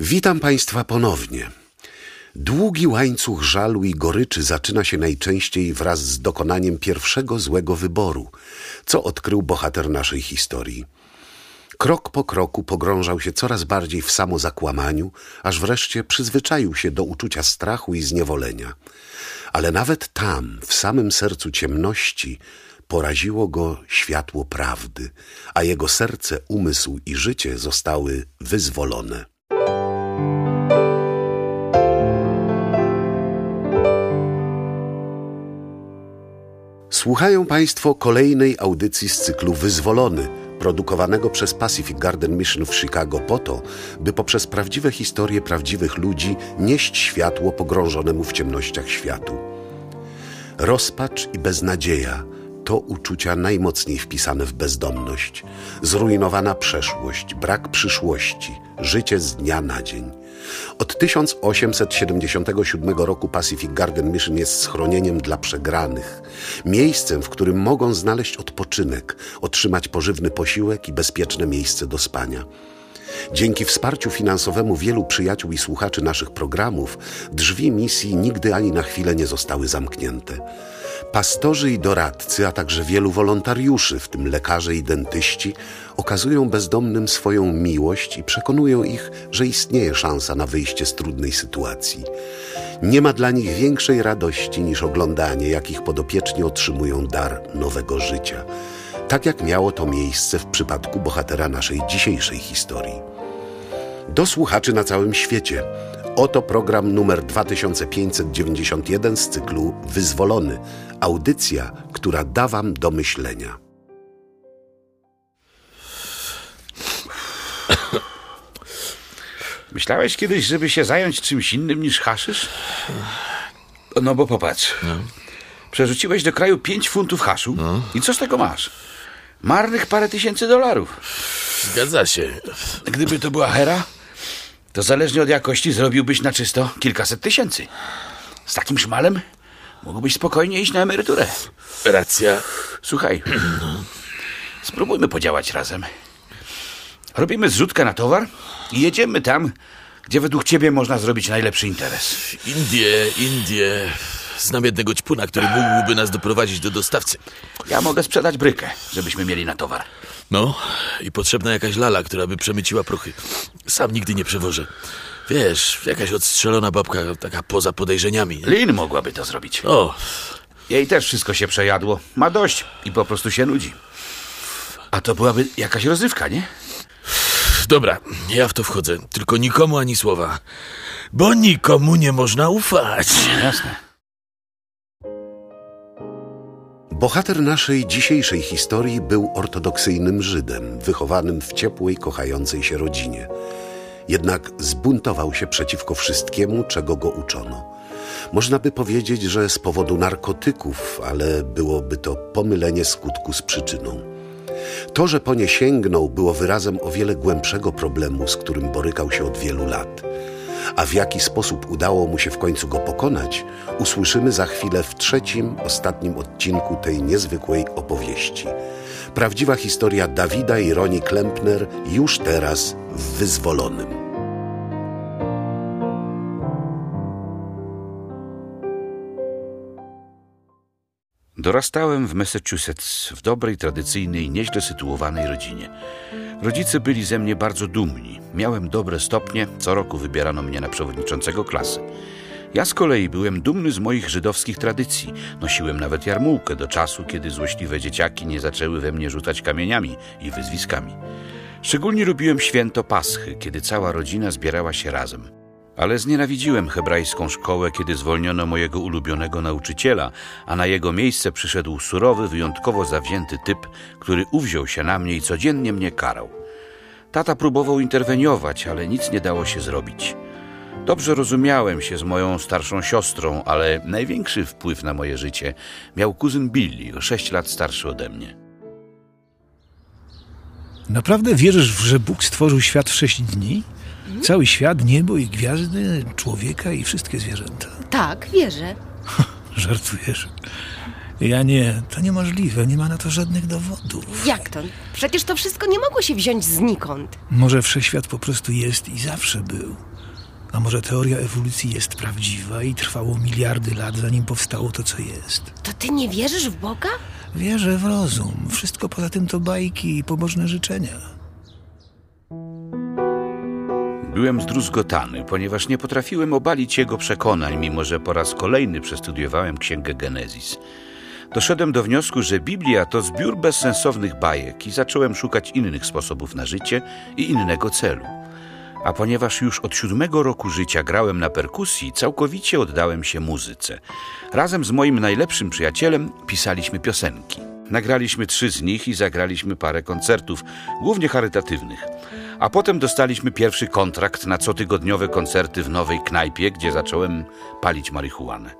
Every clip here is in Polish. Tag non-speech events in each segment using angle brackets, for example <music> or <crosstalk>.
Witam Państwa ponownie. Długi łańcuch żalu i goryczy zaczyna się najczęściej wraz z dokonaniem pierwszego złego wyboru, co odkrył bohater naszej historii. Krok po kroku pogrążał się coraz bardziej w samozakłamaniu, aż wreszcie przyzwyczaił się do uczucia strachu i zniewolenia. Ale nawet tam, w samym sercu ciemności, poraziło go światło prawdy, a jego serce, umysł i życie zostały wyzwolone. Słuchają Państwo kolejnej audycji z cyklu Wyzwolony, produkowanego przez Pacific Garden Mission w Chicago po to, by poprzez prawdziwe historie prawdziwych ludzi nieść światło pogrążonemu w ciemnościach światu. Rozpacz i beznadzieja to uczucia najmocniej wpisane w bezdomność, zrujnowana przeszłość, brak przyszłości, życie z dnia na dzień. Od 1877 roku Pacific Garden Mission jest schronieniem dla przegranych, miejscem, w którym mogą znaleźć odpoczynek, otrzymać pożywny posiłek i bezpieczne miejsce do spania. Dzięki wsparciu finansowemu wielu przyjaciół i słuchaczy naszych programów, drzwi misji nigdy ani na chwilę nie zostały zamknięte. Pastorzy i doradcy, a także wielu wolontariuszy, w tym lekarze i dentyści, okazują bezdomnym swoją miłość i przekonują ich, że istnieje szansa na wyjście z trudnej sytuacji. Nie ma dla nich większej radości niż oglądanie, jak ich podopieczni otrzymują dar nowego życia. Tak jak miało to miejsce w przypadku bohatera naszej dzisiejszej historii. Do słuchaczy na całym świecie. Oto program numer 2591 z cyklu Wyzwolony. Audycja, która da Wam do myślenia. Myślałeś kiedyś, żeby się zająć czymś innym niż haszysz? No bo popatrz. Przerzuciłeś do kraju 5 funtów haszu i co z tego masz? Marnych parę tysięcy dolarów. Zgadza się. Gdyby to była hera, to zależnie od jakości zrobiłbyś na czysto kilkaset tysięcy. Z takim szmalem mógłbyś spokojnie iść na emeryturę. Racja. Słuchaj, spróbujmy podziałać razem. Robimy zrzutkę na towar i jedziemy tam, gdzie według ciebie można zrobić najlepszy interes. Indie, Indie. Znam jednego ćpuna, który mógłby nas doprowadzić do dostawcy. Ja mogę sprzedać brykę, żebyśmy mieli na towar. No, i potrzebna jakaś lala, która by przemyciła prochy. Sam nigdy nie przewożę. Wiesz, jakaś odstrzelona babka, taka poza podejrzeniami. nie? Lin mogłaby to zrobić. O, Jej też wszystko się przejadło. Ma dość i po prostu się nudzi. A to byłaby jakaś rozrywka, nie? dobra, ja w to wchodzę. Tylko nikomu ani słowa. Bo nikomu nie można ufać. Jasne. Bohater naszej dzisiejszej historii był ortodoksyjnym Żydem, wychowanym w ciepłej, kochającej się rodzinie. Jednak zbuntował się przeciwko wszystkiemu, czego go uczono. Można by powiedzieć, że z powodu narkotyków, ale byłoby to pomylenie skutku z przyczyną. To, że po nie sięgnął, było wyrazem o wiele głębszego problemu, z którym borykał się od wielu lat. A w jaki sposób udało mu się w końcu go pokonać, usłyszymy za chwilę w trzecim, ostatnim odcinku tej niezwykłej opowieści. Prawdziwa historia Dawida i Roni Klempner już teraz w Wyzwolonym. Dorastałem w Massachusetts, w dobrej, tradycyjnej, nieźle sytuowanej rodzinie. Rodzice byli ze mnie bardzo dumni. Miałem dobre stopnie, co roku wybierano mnie na przewodniczącego klasy. Ja z kolei byłem dumny z moich żydowskich tradycji. Nosiłem nawet jarmułkę do czasu, kiedy złośliwe dzieciaki nie zaczęły we mnie rzucać kamieniami i wyzwiskami. Szczególnie lubiłem święto Paschy, kiedy cała rodzina zbierała się razem. Ale znienawidziłem hebrajską szkołę, kiedy zwolniono mojego ulubionego nauczyciela, a na jego miejsce przyszedł surowy, wyjątkowo zawzięty typ, który uwziął się na mnie i codziennie mnie karał. Tata próbował interweniować, ale nic nie dało się zrobić. Dobrze rozumiałem się z moją starszą siostrą, ale największy wpływ na moje życie miał kuzyn Billy, o sześć lat starszy ode mnie. Naprawdę wierzysz, w- że Bóg stworzył świat w sześć dni? Cały świat, niebo i gwiazdy, człowieka i wszystkie zwierzęta. Tak, wierzę. <laughs> Żartujesz. Ja nie, to niemożliwe, nie ma na to żadnych dowodów. Jak to? Przecież to wszystko nie mogło się wziąć znikąd. Może wszechświat po prostu jest i zawsze był. A może teoria ewolucji jest prawdziwa i trwało miliardy lat, zanim powstało to, co jest. To ty nie wierzysz w Boga? Wierzę w rozum. Wszystko poza tym to bajki i pobożne życzenia. Byłem zdruzgotany, ponieważ nie potrafiłem obalić jego przekonań, mimo że po raz kolejny przestudiowałem Księgę Genezis. Doszedłem do wniosku, że Biblia to zbiór bezsensownych bajek i zacząłem szukać innych sposobów na życie i innego celu. A ponieważ już od siódmego roku życia grałem na perkusji, całkowicie oddałem się muzyce. Razem z moim najlepszym przyjacielem pisaliśmy piosenki. Nagraliśmy trzy z nich i zagraliśmy parę koncertów, głównie charytatywnych. A potem dostaliśmy pierwszy kontrakt na cotygodniowe koncerty w nowej knajpie, gdzie zacząłem palić marihuanę.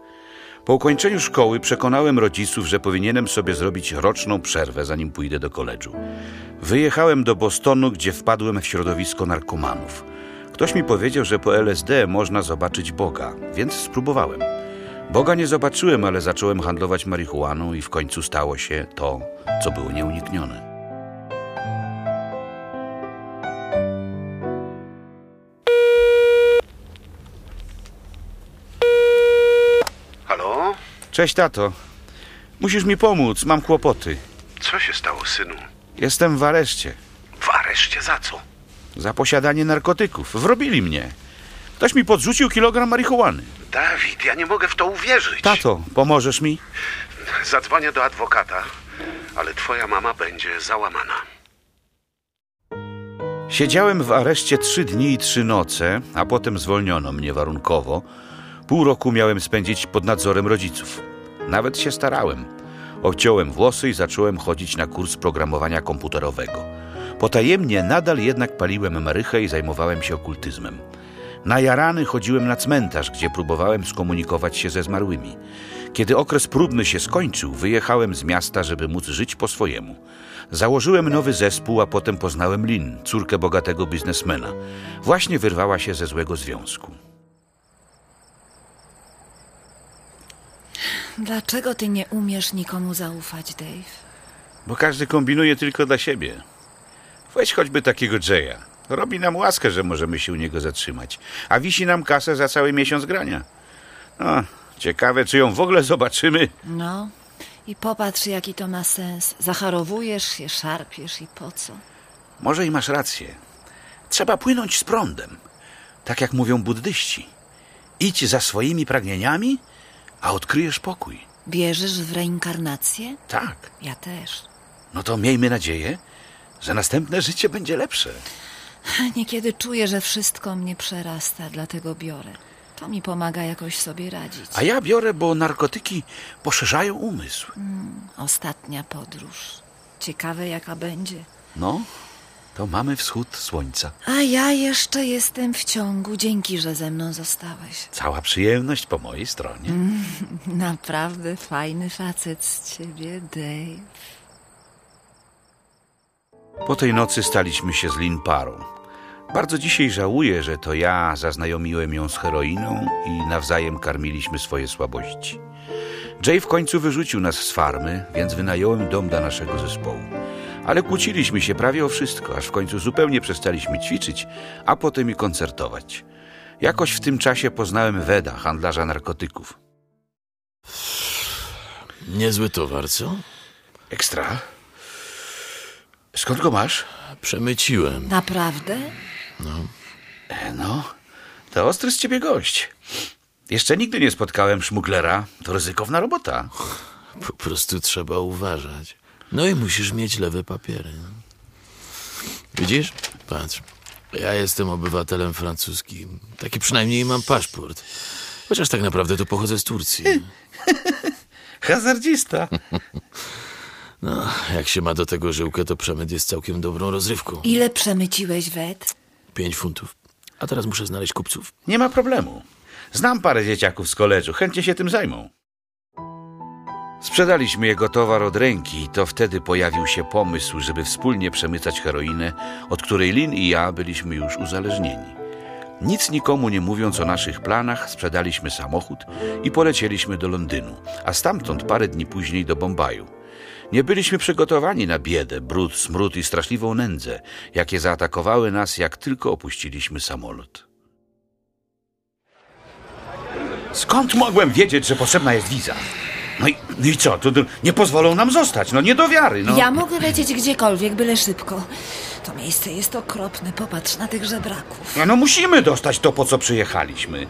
Po ukończeniu szkoły przekonałem rodziców, że powinienem sobie zrobić roczną przerwę, zanim pójdę do koledżu. Wyjechałem do Bostonu, gdzie wpadłem w środowisko narkomanów. Ktoś mi powiedział, że po LSD można zobaczyć Boga, więc spróbowałem. Boga nie zobaczyłem, ale zacząłem handlować marihuaną i w końcu stało się to, co było nieuniknione. Halo? Cześć, tato. Musisz mi pomóc, mam kłopoty. Co się stało, synu? Jestem w areszcie. W areszcie za co? Za posiadanie narkotyków. Wrobili mnie. Ktoś mi podrzucił kilogram marihuany. Dawid, ja nie mogę w to uwierzyć. Tato, pomożesz mi? Zadzwonię do adwokata, ale twoja mama będzie załamana. Siedziałem w areszcie trzy dni i trzy noce, a potem zwolniono mnie warunkowo. Pół roku miałem spędzić pod nadzorem rodziców. Nawet się starałem. Obciąłem włosy i zacząłem chodzić na kurs programowania komputerowego. Potajemnie nadal jednak paliłem marychę i zajmowałem się okultyzmem. Na jarany chodziłem na cmentarz, gdzie próbowałem skomunikować się ze zmarłymi. Kiedy okres próbny się skończył, wyjechałem z miasta, żeby móc żyć po swojemu. Założyłem nowy zespół, a potem poznałem Lin, córkę bogatego biznesmena. Właśnie wyrwała się ze złego związku. Dlaczego ty nie umiesz nikomu zaufać, Dave? Bo każdy kombinuje tylko dla siebie. Weź choćby takiego Jaya. Robi nam łaskę, że możemy się u niego zatrzymać, a wisi nam kasę za cały miesiąc grania. No, ciekawe, czy ją w ogóle zobaczymy. No, i popatrz, jaki to ma sens. Zacharowujesz się, szarpiesz i po co? Może i masz rację. Trzeba płynąć z prądem. Tak jak mówią buddyści. Idź za swoimi pragnieniami, a odkryjesz pokój. Wierzysz w reinkarnację? Tak. Ja też. No to miejmy nadzieję, że następne życie będzie lepsze. Niekiedy czuję, że wszystko mnie przerasta, dlatego biorę. To mi pomaga jakoś sobie radzić. A ja biorę, bo narkotyki poszerzają umysł. Ostatnia podróż. Ciekawe, jaka będzie. No, to mamy wschód słońca. A ja jeszcze jestem w ciągu. Dzięki, że ze mną zostałeś. Cała przyjemność po mojej stronie. <laughs> Naprawdę fajny facet z ciebie, Dave. Po tej nocy staliśmy się z Lin parą. Bardzo dzisiaj żałuję, że to ja zaznajomiłem ją z heroiną i nawzajem karmiliśmy swoje słabości. Jay w końcu wyrzucił nas z farmy, więc wynająłem dom dla naszego zespołu. Ale kłóciliśmy się prawie o wszystko, aż w końcu zupełnie przestaliśmy ćwiczyć, a potem i koncertować. Jakoś w tym czasie poznałem Weda, handlarza narkotyków. Niezły towar, co? Ekstra? Skąd go masz? Przemyciłem. Naprawdę? E, No, to ostry z ciebie gość. Jeszcze nigdy nie spotkałem szmuglera. To ryzykowna robota. Po prostu trzeba uważać. No i musisz mieć lewe papiery. no. Widzisz? Patrz. Ja jestem obywatelem francuskim. Taki przynajmniej mam paszport. Chociaż tak naprawdę to pochodzę z Turcji. <laughs> Hazardzista. <laughs> No, jak się ma do tego żyłkę, to przemyt jest całkiem dobrą rozrywką. Ile przemyciłeś, Wet? Pięć funtów. A teraz muszę znaleźć kupców. Nie ma problemu. Znam parę dzieciaków z koledżu. Chętnie się tym zajmą. Sprzedaliśmy jego towar od ręki i to wtedy pojawił się pomysł, żeby wspólnie przemycać heroinę, od której Lin i ja byliśmy już uzależnieni. Nic nikomu nie mówiąc o naszych planach, sprzedaliśmy samochód i polecieliśmy do Londynu, a stamtąd parę dni później do Bombaju. Nie byliśmy przygotowani na biedę, brud, smród i straszliwą nędzę, jakie zaatakowały nas, jak tylko opuściliśmy samolot. Skąd mogłem wiedzieć, że potrzebna jest wiza? No i, no i co? To, to nie pozwolą nam zostać. No nie do wiary. No. Ja mogę lecieć gdziekolwiek, byle szybko. To miejsce jest okropne, popatrz na tych żebraków. No, no musimy dostać to, po co przyjechaliśmy.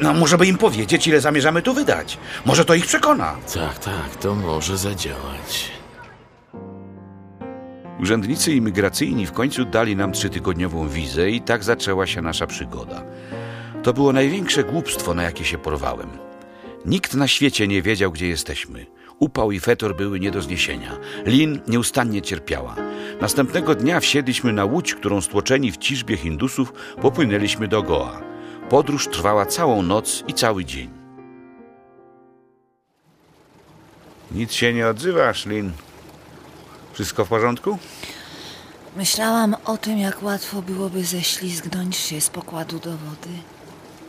No może by im powiedzieć, ile zamierzamy tu wydać. Może to ich przekona. Tak, tak, to może zadziałać. Urzędnicy imigracyjni w końcu dali nam trzytygodniową wizę i tak zaczęła się nasza przygoda. To było największe głupstwo, na jakie się porwałem. Nikt na świecie nie wiedział, gdzie jesteśmy. Upał i fetor były nie do zniesienia. Lin nieustannie cierpiała. Następnego dnia wsiedliśmy na łódź, którą stłoczeni w ciżbie Hindusów popłynęliśmy do Goa. Podróż trwała całą noc i cały dzień. Nic się nie odzywasz, Lin. Wszystko w porządku? Myślałam o tym, jak łatwo byłoby ześlizgnąć się z pokładu do wody.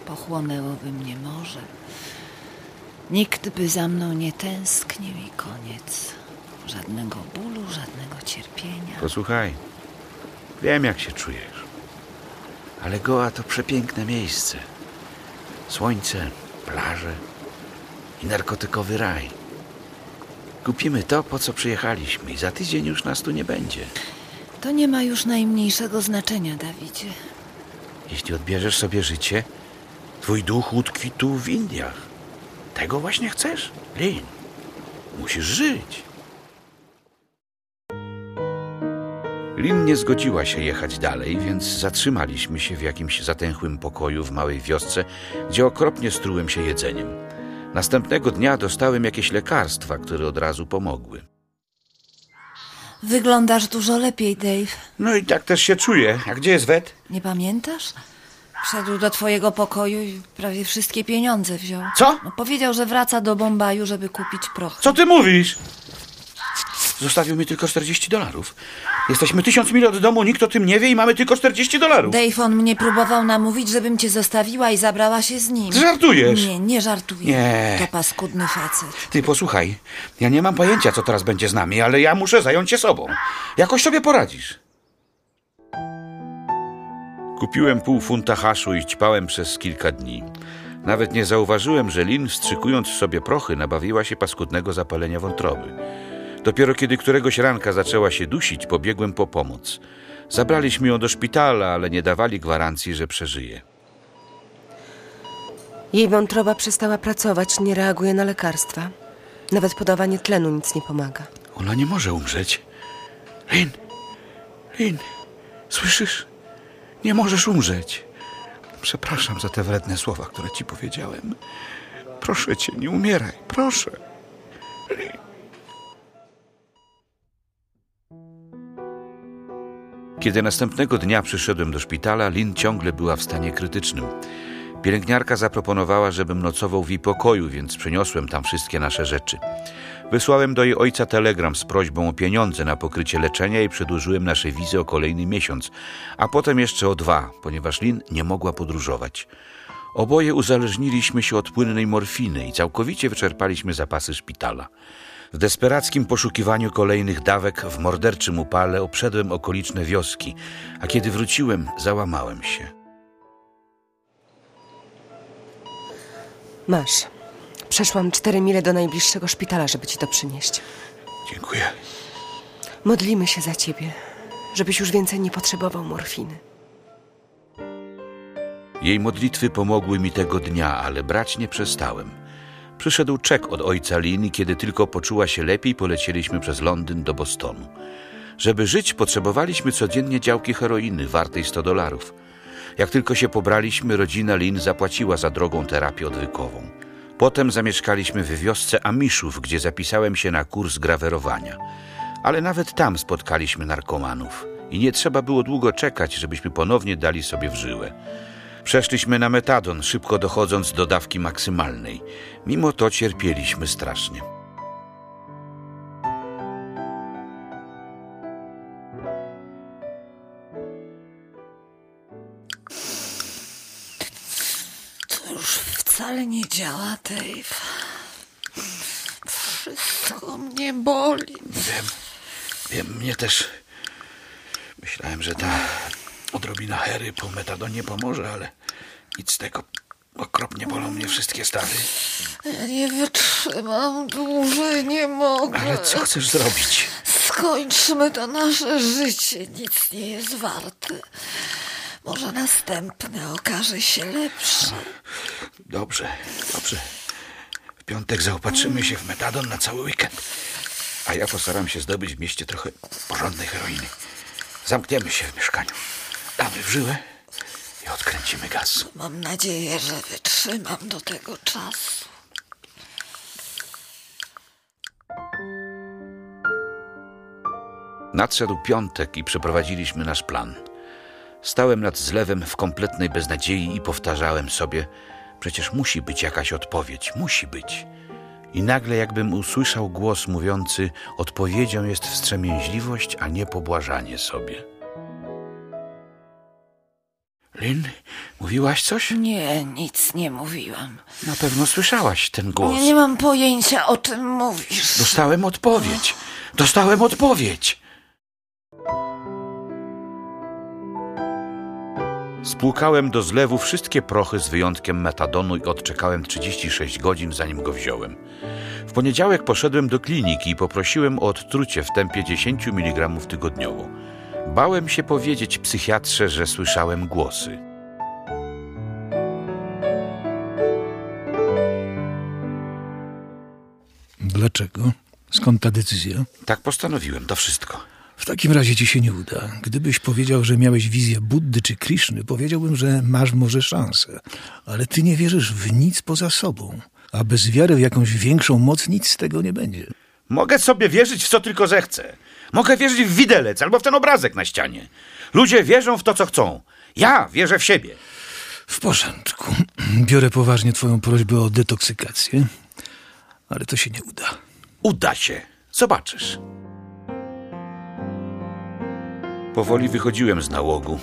Pochłonęłoby mnie morze. Nikt by za mną nie tęsknił i koniec. Żadnego bólu, żadnego cierpienia. Posłuchaj, wiem jak się czujesz. Ale Goa to przepiękne miejsce. Słońce, plaże i narkotykowy raj. Kupimy to, po co przyjechaliśmy i za tydzień już nas tu nie będzie. To nie ma już najmniejszego znaczenia, Dawidzie. Jeśli odbierzesz sobie życie, twój duch utkwi tu w Indiach. Tego właśnie chcesz, Lin. Musisz żyć. Lin nie zgodziła się jechać dalej, więc zatrzymaliśmy się w jakimś zatęchłym pokoju w małej wiosce, gdzie okropnie strułem się jedzeniem. Następnego dnia dostałem jakieś lekarstwa, które od razu pomogły. Wyglądasz dużo lepiej, Dave. No i tak też się czuję. A gdzie jest Wet? Nie pamiętasz? Wszedł do twojego pokoju i prawie wszystkie pieniądze wziął. Co? No, powiedział, że wraca do Bombaju, żeby kupić proch. Co ty mówisz? Zostawił mi tylko 40 dolarów. Jesteśmy tysiąc mil od domu, nikt o tym nie wie i mamy tylko 40 dolarów. Dave, on mnie próbował namówić, żebym cię zostawiła i zabrała się z nim. Ty żartujesz? Nie, nie żartuję. Nie. To paskudny facet. Ty posłuchaj, ja nie mam pojęcia, co teraz będzie z nami, ale ja muszę zająć się sobą. Jakoś sobie poradzisz. Kupiłem pół funta haszu i ćpałem przez kilka dni. Nawet nie zauważyłem, że Lin, wstrzykując sobie prochy, nabawiła się paskudnego zapalenia wątroby. Dopiero kiedy któregoś ranka zaczęła się dusić, pobiegłem po pomoc. Zabraliśmy ją do szpitala, ale nie dawali gwarancji, że przeżyje. Jej wątroba przestała pracować, nie reaguje na lekarstwa. Nawet podawanie tlenu nic nie pomaga. Ona nie może umrzeć. Lin, Lin, słyszysz? Nie możesz umrzeć. Przepraszam za te wredne słowa, które ci powiedziałem. Proszę cię, nie umieraj, proszę. Kiedy następnego dnia przyszedłem do szpitala, Lin ciągle była w stanie krytycznym. Pielęgniarka zaproponowała, żebym nocował w jej pokoju, więc przyniosłem tam wszystkie nasze rzeczy. Wysłałem do jej ojca telegram z prośbą o pieniądze na pokrycie leczenia i przedłużyłem nasze wizy o kolejny miesiąc, a potem jeszcze o dwa, ponieważ Lin nie mogła podróżować. Oboje uzależniliśmy się od płynnej morfiny i całkowicie wyczerpaliśmy zapasy szpitala. W desperackim poszukiwaniu kolejnych dawek w morderczym upale obszedłem okoliczne wioski, a kiedy wróciłem, załamałem się. Masz. Przeszłam cztery mile do najbliższego szpitala, żeby ci to przynieść. Dziękuję. Modlimy się za ciebie, żebyś już więcej nie potrzebował morfiny. Jej modlitwy pomogły mi tego dnia, ale brać nie przestałem. Przyszedł czek od ojca Lin i kiedy tylko poczuła się lepiej, polecieliśmy przez Londyn do Bostonu. Żeby żyć, potrzebowaliśmy codziennie działki heroiny wartej 100 dolarów. Jak tylko się pobraliśmy, rodzina Lin zapłaciła za drogą terapię odwykową. Potem zamieszkaliśmy w wiosce Amiszów, gdzie zapisałem się na kurs grawerowania. Ale nawet tam spotkaliśmy narkomanów i nie trzeba było długo czekać, żebyśmy ponownie dali sobie w żyłę. Przeszliśmy na metadon, szybko dochodząc do dawki maksymalnej. Mimo to cierpieliśmy strasznie. Wcale nie działa, Dave. Wszystko mnie boli. Wiem, wiem, mnie też. Myślałem, że ta odrobina hery po metadonie pomoże, ale nic z tego. Okropnie bolą mnie wszystkie stawy. Ja nie wytrzymam dłużej, nie mogę. Ale co chcesz zrobić? Skończmy to nasze życie. Nic nie jest warte. Może następne okaże się lepsze. Dobrze, dobrze. W piątek zaopatrzymy się w metadon na cały weekend. A ja postaram się zdobyć w mieście trochę porządnej heroiny. Zamkniemy się w mieszkaniu. Damy w żyłę i odkręcimy gaz. Mam nadzieję, że wytrzymam do tego czasu. Nadszedł piątek i przeprowadziliśmy nasz plan. Stałem nad zlewem w kompletnej beznadziei i powtarzałem sobie: Przecież musi być jakaś odpowiedź, musi być. I nagle, jakbym usłyszał głos mówiący: Odpowiedzią jest wstrzemięźliwość, a nie pobłażanie sobie. Lin, mówiłaś coś? Nie, nic nie mówiłam. Na pewno słyszałaś ten głos. Ja nie mam pojęcia, o czym mówisz. Dostałem odpowiedź. Dostałem odpowiedź. Spłukałem do zlewu wszystkie prochy z wyjątkiem metadonu i odczekałem 36 godzin, zanim go wziąłem. W poniedziałek poszedłem do kliniki i poprosiłem o odtrucie w tempie 10 mg tygodniowo. Bałem się powiedzieć psychiatrze, że słyszałem głosy. Dlaczego? Skąd ta decyzja? Tak postanowiłem, to wszystko. W takim razie ci się nie uda. Gdybyś powiedział, że miałeś wizję Buddy czy Krishny, powiedziałbym, że masz może szansę. Ale ty nie wierzysz w nic poza sobą. A bez wiary w jakąś większą moc nic z tego nie będzie. Mogę sobie wierzyć w co tylko zechcę. Mogę wierzyć w widelec albo w ten obrazek na ścianie. Ludzie wierzą w to, co chcą. Ja wierzę w siebie. W porządku. <clears throat> Biorę poważnie twoją prośbę o detoksykację, ale to się nie uda. Uda się. Zobaczysz. Powoli wychodziłem z nałogu.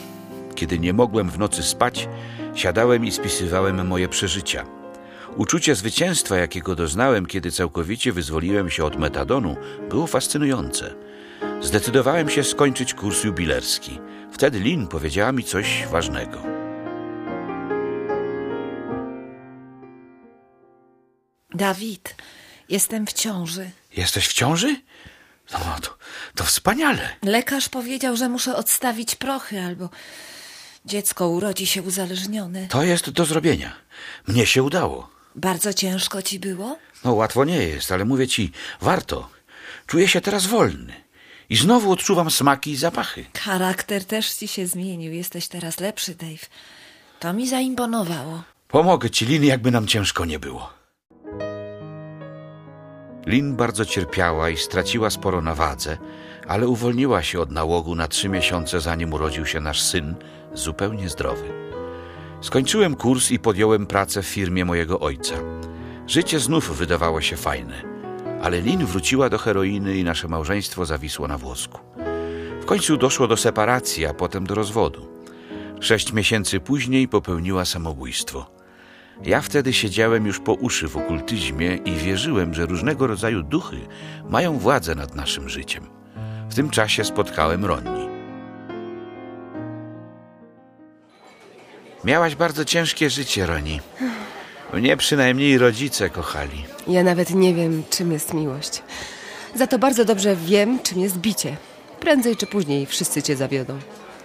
Kiedy nie mogłem w nocy spać, siadałem i spisywałem moje przeżycia. Uczucie zwycięstwa, jakiego doznałem, kiedy całkowicie wyzwoliłem się od metadonu, było fascynujące. Zdecydowałem się skończyć kurs jubilerski. Wtedy Lin powiedziała mi coś ważnego. Dawid, jestem w ciąży. Jesteś w ciąży? No, to, to wspaniale. Lekarz powiedział, że muszę odstawić prochy albo dziecko urodzi się uzależnione. To jest do zrobienia. Mnie się udało. Bardzo ciężko ci było? No, łatwo nie jest, ale mówię ci, warto. Czuję się teraz wolny. I znowu odczuwam smaki i zapachy. Charakter też ci się zmienił. Jesteś teraz lepszy, Dave. To mi zaimponowało. Pomogę ci, Lin, jakby nam ciężko nie było. Lin bardzo cierpiała i straciła sporo na wadze, ale uwolniła się od nałogu na trzy miesiące, zanim urodził się nasz syn, zupełnie zdrowy. Skończyłem kurs i podjąłem pracę w firmie mojego ojca. Życie znów wydawało się fajne, ale Lin wróciła do heroiny i nasze małżeństwo zawisło na włosku. W końcu doszło do separacji, a potem do rozwodu. Sześć miesięcy później popełniła samobójstwo. Ja wtedy siedziałem już po uszy w okultyzmie i wierzyłem, że różnego rodzaju duchy mają władzę nad naszym życiem. W tym czasie spotkałem Ronni. Miałaś bardzo ciężkie życie, Roni. Mnie przynajmniej rodzice kochali. Ja nawet nie wiem, czym jest miłość. Za to bardzo dobrze wiem, czym jest bicie. Prędzej czy później wszyscy cię zawiodą.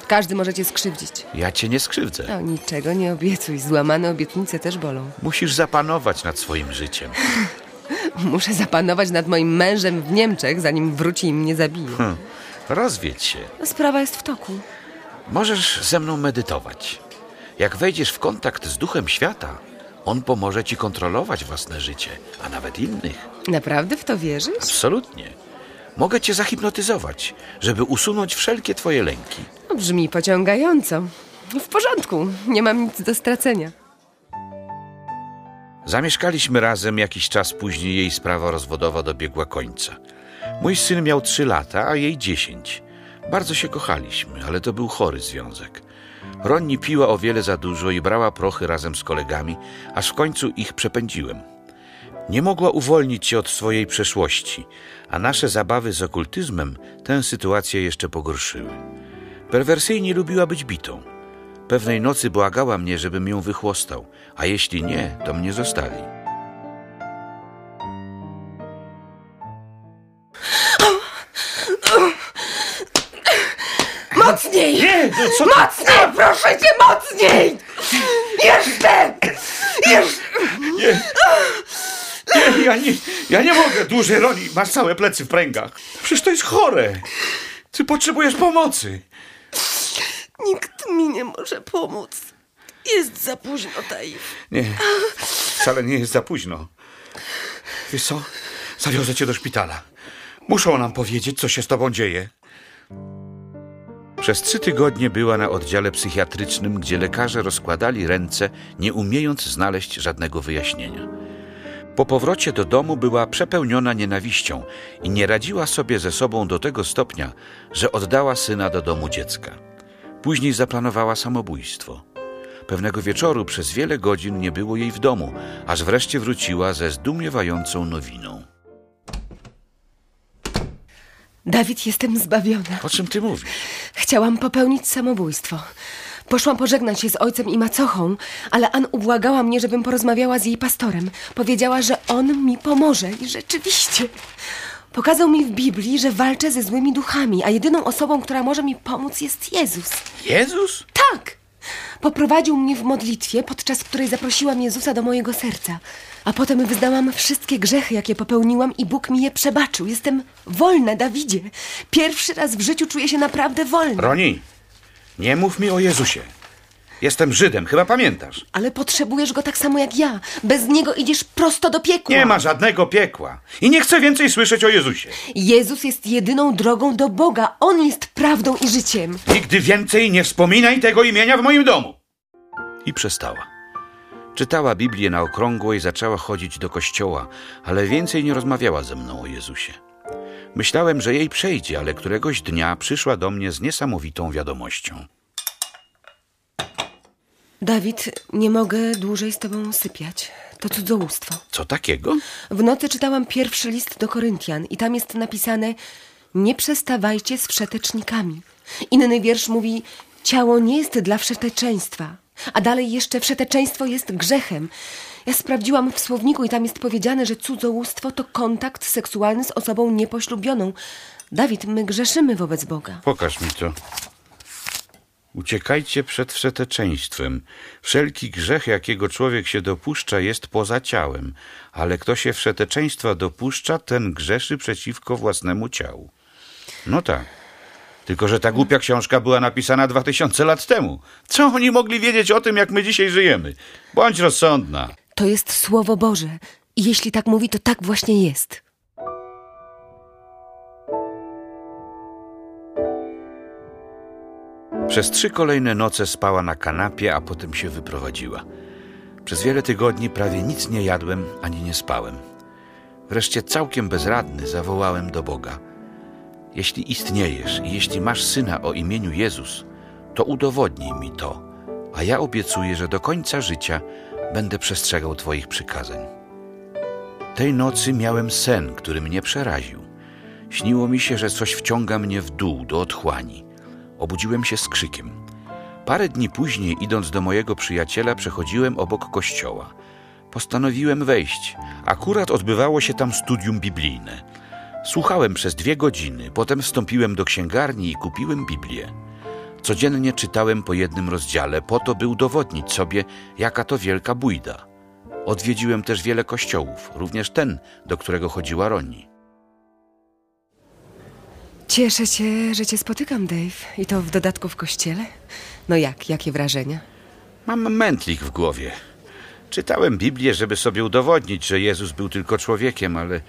Każdy może cię skrzywdzić. Ja cię nie skrzywdzę. O, niczego nie obiecuj. Złamane obietnice też bolą. Musisz zapanować nad swoim życiem. <laughs> Muszę zapanować nad moim mężem w Niemczech, zanim wróci i mnie zabije. Hm. Rozwiedź się. No, sprawa jest w toku. Możesz ze mną medytować. Jak wejdziesz w kontakt z duchem świata, on pomoże ci kontrolować własne życie, a nawet innych. Naprawdę w to wierzysz? Absolutnie. Mogę cię zahipnotyzować, żeby usunąć wszelkie twoje lęki. No, brzmi pociągająco. W porządku, nie mam nic do stracenia. Zamieszkaliśmy razem, jakiś czas później jej sprawa rozwodowa dobiegła końca. Mój syn miał trzy lata, a jej dziesięć. Bardzo się kochaliśmy, ale to był chory związek. Ronni piła o wiele za dużo i brała prochy razem z kolegami, aż w końcu ich przepędziłem. Nie mogła uwolnić się od swojej przeszłości, a nasze zabawy z okultyzmem tę sytuację jeszcze pogorszyły. Perwersyjnie lubiła być bitą. Pewnej nocy błagała mnie, żebym ją wychłostał, a jeśli nie, to mnie zostawi. Mocniej! Nie, no co ty? Mocniej, proszę cię, mocniej! Jeszcze! Jeszcze! Nie, nie, <laughs> ja nie, ja nie mogę dłużej, Roni. Masz całe plecy w pręgach. Przecież to jest chore. Ty potrzebujesz pomocy. Nikt mi nie może pomóc. Jest za późno, Taif. Nie, wcale nie jest za późno. Wiesz co? Zawiozę cię do szpitala. Muszą nam powiedzieć, co się z tobą dzieje. Przez trzy tygodnie była na oddziale psychiatrycznym, gdzie lekarze rozkładali ręce, nie umiejąc znaleźć żadnego wyjaśnienia. Po powrocie do domu była przepełniona nienawiścią i nie radziła sobie ze sobą do tego stopnia, że oddała syna do domu dziecka. Później zaplanowała samobójstwo. Pewnego wieczoru przez wiele godzin nie było jej w domu, aż wreszcie wróciła ze zdumiewającą nowiną. Dawid, jestem zbawiona. O czym ty mówisz? Chciałam popełnić samobójstwo. Poszłam pożegnać się z ojcem i macochą, ale Ann ubłagała mnie, żebym porozmawiała z jej pastorem. Powiedziała, że on mi pomoże i rzeczywiście. Pokazał mi w Biblii, że walczę ze złymi duchami, a jedyną osobą, która może mi pomóc jest Jezus. Jezus? Tak! Poprowadził mnie w modlitwie, podczas której zaprosiłam Jezusa do mojego serca. A potem wyznałam wszystkie grzechy, jakie popełniłam i Bóg mi je przebaczył. Jestem wolna, Dawidzie. Pierwszy raz w życiu czuję się naprawdę wolna. Roni, nie mów mi o Jezusie. Jestem Żydem, chyba pamiętasz. Ale potrzebujesz go tak samo jak ja. Bez niego idziesz prosto do piekła. Nie ma żadnego piekła. I nie chcę więcej słyszeć o Jezusie. Jezus jest jedyną drogą do Boga. On jest prawdą i życiem. Nigdy więcej nie wspominaj tego imienia w moim domu. I przestała. Czytała Biblię na okrągło i zaczęła chodzić do kościoła, ale więcej nie rozmawiała ze mną o Jezusie. Myślałem, że jej przejdzie, ale któregoś dnia przyszła do mnie z niesamowitą wiadomością. Dawid, nie mogę dłużej z tobą sypiać. To cudzołóstwo. Co takiego? W nocy czytałam pierwszy list do Koryntian i tam jest napisane Nie przestawajcie z wszetecznikami. Inny wiersz mówi Ciało nie jest dla wszeteczeństwa. A dalej jeszcze wszeteczeństwo jest grzechem. Ja sprawdziłam w słowniku i tam jest powiedziane, że cudzołóstwo to kontakt seksualny z osobą niepoślubioną. Dawid, my grzeszymy wobec Boga. Pokaż mi to. Uciekajcie przed wszeteczeństwem. Wszelki grzech, jakiego człowiek się dopuszcza, jest poza ciałem, ale kto się wszeteczeństwa dopuszcza, ten grzeszy przeciwko własnemu ciału. No tak. Tylko, że ta głupia książka była napisana dwa tysiące lat temu. Co oni mogli wiedzieć o tym, jak my dzisiaj żyjemy? Bądź rozsądna. To jest Słowo Boże. I jeśli tak mówi, to tak właśnie jest. Przez trzy kolejne noce spała na kanapie, a potem się wyprowadziła. Przez wiele tygodni prawie nic nie jadłem ani nie spałem. Wreszcie całkiem bezradny zawołałem do Boga. Jeśli istniejesz i jeśli masz syna o imieniu Jezus, to udowodnij mi to, a ja obiecuję, że do końca życia będę przestrzegał Twoich przykazań. Tej nocy miałem sen, który mnie przeraził. Śniło mi się, że coś wciąga mnie w dół do otchłani. Obudziłem się z krzykiem. Parę dni później, idąc do mojego przyjaciela, przechodziłem obok kościoła. Postanowiłem wejść. Akurat odbywało się tam studium biblijne. Słuchałem przez dwie godziny, potem wstąpiłem do księgarni i kupiłem Biblię. Codziennie czytałem po jednym rozdziale, po to, by udowodnić sobie, jaka to wielka bójda. Odwiedziłem też wiele kościołów, również ten, do którego chodziła Roni. Cieszę się, że cię spotykam, Dave. I to w dodatku w kościele. No jak, jakie wrażenia? Mam mętlik w głowie. Czytałem Biblię, żeby sobie udowodnić, że Jezus był tylko człowiekiem, ale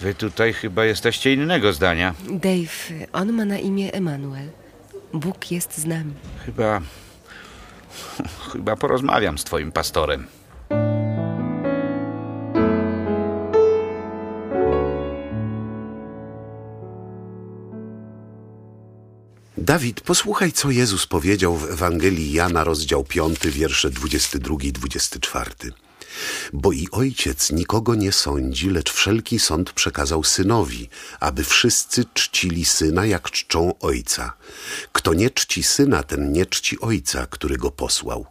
wy tutaj chyba jesteście innego zdania. Dave, on ma na imię Emanuel. Bóg jest z nami. Chyba. Chyba porozmawiam z twoim pastorem. Dawid, posłuchaj, co Jezus powiedział w Ewangelii Jana, rozdział 5, wiersze 22 i 24. Bo i ojciec nikogo nie sądzi, lecz wszelki sąd przekazał synowi, aby wszyscy czcili syna, jak czczą ojca. Kto nie czci syna, ten nie czci ojca, który go posłał.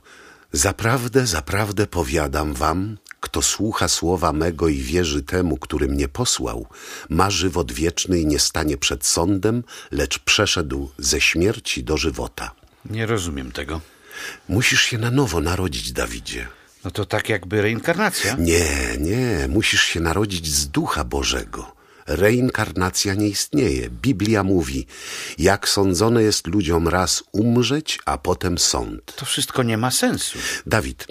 Zaprawdę, zaprawdę powiadam wam, kto słucha słowa mego i wierzy temu, który mnie posłał, ma żywot wieczny i nie stanie przed sądem, lecz przeszedł ze śmierci do żywota. Nie rozumiem tego. Musisz się na nowo narodzić, Dawidzie. No to tak jakby reinkarnacja? Nie, nie, musisz się narodzić z Ducha Bożego. Reinkarnacja nie istnieje. Biblia mówi, jak sądzone jest ludziom raz umrzeć, a potem sąd. To wszystko nie ma sensu. Dawid,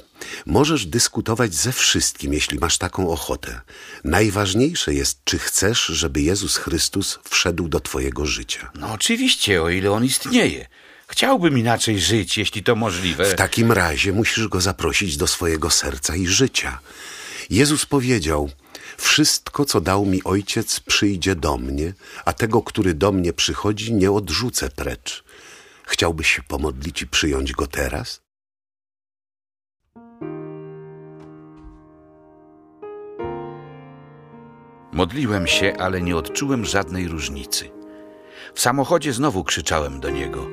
możesz dyskutować ze wszystkim, jeśli masz taką ochotę. Najważniejsze jest, czy chcesz, żeby Jezus Chrystus wszedł do Twojego życia. No oczywiście, o ile on istnieje. Chciałbym inaczej żyć, jeśli to możliwe. W takim razie musisz go zaprosić do swojego serca i życia. Jezus powiedział: Wszystko, co dał mi ojciec, przyjdzie do mnie, a tego, który do mnie przychodzi, nie odrzucę precz. Chciałbyś się pomodlić i przyjąć go teraz? Modliłem się, ale nie odczułem żadnej różnicy. W samochodzie znowu krzyczałem do niego: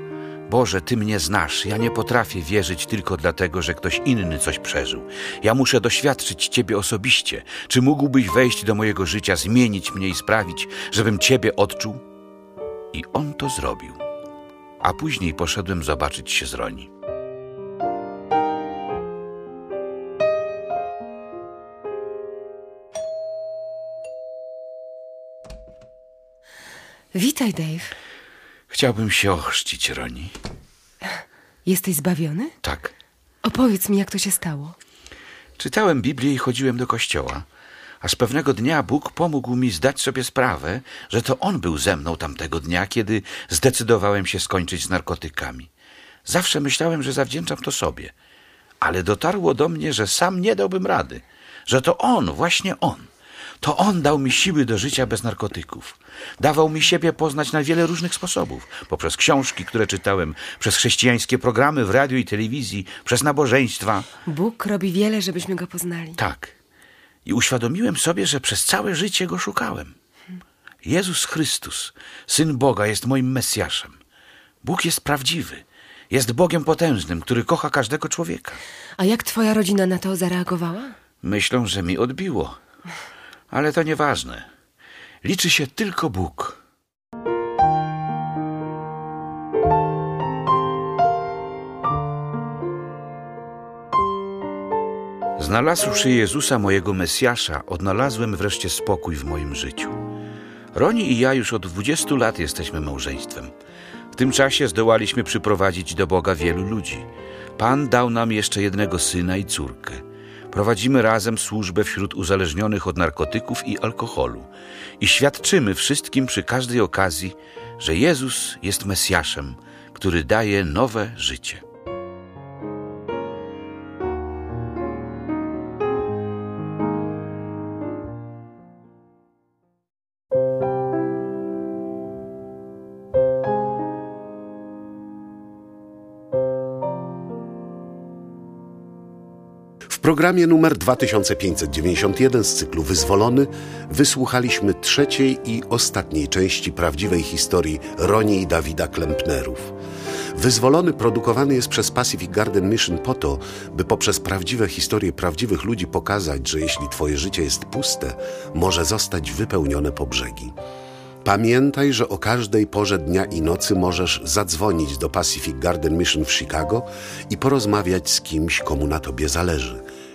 Boże, ty mnie znasz. Ja nie potrafię wierzyć tylko dlatego, że ktoś inny coś przeżył. Ja muszę doświadczyć ciebie osobiście. Czy mógłbyś wejść do mojego życia, zmienić mnie i sprawić, żebym ciebie odczuł? I on to zrobił. A później poszedłem zobaczyć się z Roni. Witaj, Dave. Chciałbym się ochrzcić, Roni. Jesteś zbawiony? Tak. Opowiedz mi, jak to się stało. Czytałem Biblię i chodziłem do kościoła. Aż pewnego dnia Bóg pomógł mi zdać sobie sprawę, że to On był ze mną tamtego dnia, kiedy zdecydowałem się skończyć z narkotykami. Zawsze myślałem, że zawdzięczam to sobie, ale dotarło do mnie, że sam nie dałbym rady, że to On, właśnie On. To On dał mi siły do życia bez narkotyków. Dawał mi siebie poznać na wiele różnych sposobów. Poprzez książki, które czytałem, przez chrześcijańskie programy w radiu i telewizji, przez nabożeństwa. Bóg robi wiele, żebyśmy go poznali. Tak. I uświadomiłem sobie, że przez całe życie go szukałem. Jezus Chrystus, Syn Boga, jest moim Mesjaszem. Bóg jest prawdziwy. Jest Bogiem potężnym, który kocha każdego człowieka. A jak twoja rodzina na to zareagowała? Myślą, że mi odbiło. Ale to nieważne. Liczy się tylko Bóg. Znalazłszy Jezusa, mojego Mesjasza, odnalazłem wreszcie spokój w moim życiu. Roni i ja już od 20 lat jesteśmy małżeństwem. W tym czasie zdołaliśmy przyprowadzić do Boga wielu ludzi. Pan dał nam jeszcze jednego syna i córkę. Prowadzimy razem służbę wśród uzależnionych od narkotyków i alkoholu i świadczymy wszystkim przy każdej okazji, że Jezus jest Mesjaszem, który daje nowe życie. Programie numer 2591 z cyklu Wyzwolony wysłuchaliśmy trzeciej i ostatniej części prawdziwej historii Roni i Dawida Klempnerów. Wyzwolony produkowany jest przez Pacific Garden Mission po to, by poprzez prawdziwe historie prawdziwych ludzi pokazać, że jeśli twoje życie jest puste, może zostać wypełnione po brzegi. Pamiętaj, że o każdej porze dnia i nocy możesz zadzwonić do Pacific Garden Mission w Chicago i porozmawiać z kimś, komu na tobie zależy.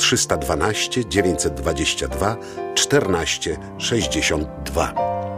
312 922 14 62.